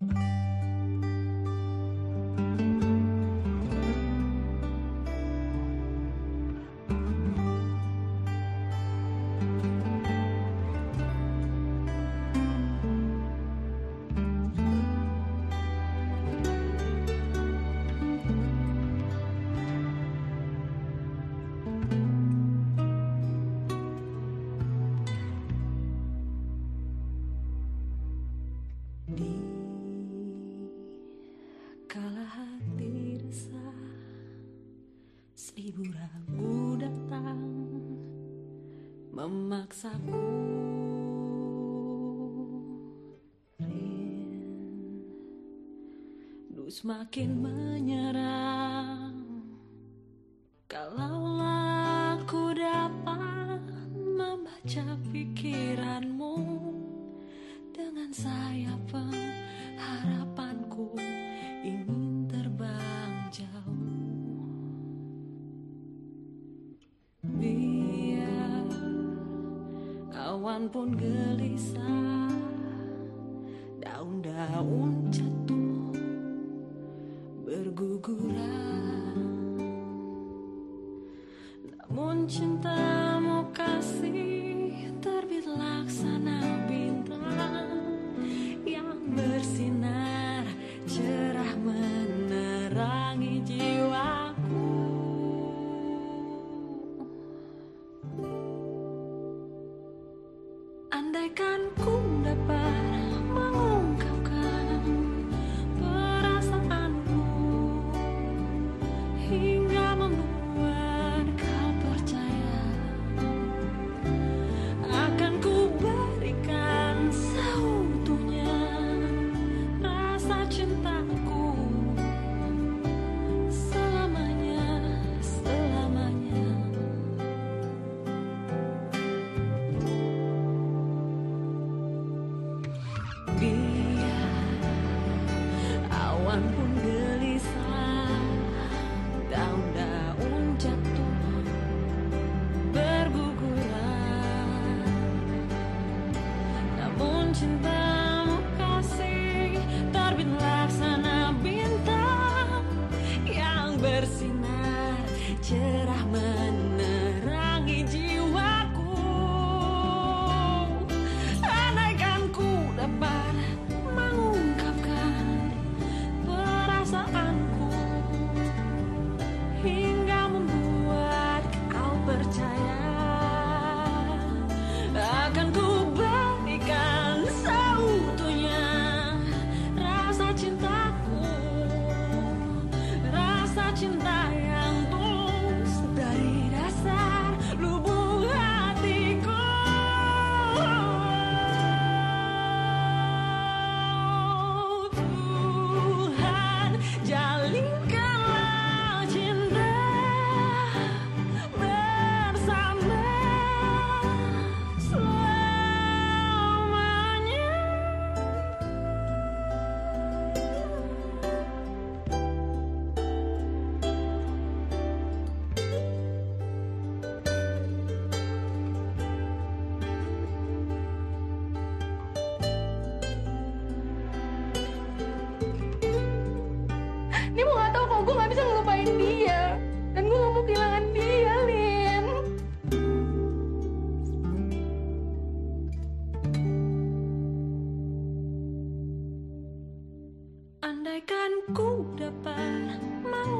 you mm -hmm. Seribu ragu datang Memaksaku. Rindu semakin menyerang pun gelisah daun-daun jatuh berguguran. Namun cintamu Andaikan ku awan pun gelisah. Daun-daun jatuh berguguran. Namun cintamu Jolene. Dia mau gak tau kalau gue gak bisa ngelupain dia. Dan gue gak mau kehilangan dia, Lin. Andaikan ku dapat mengungkapkan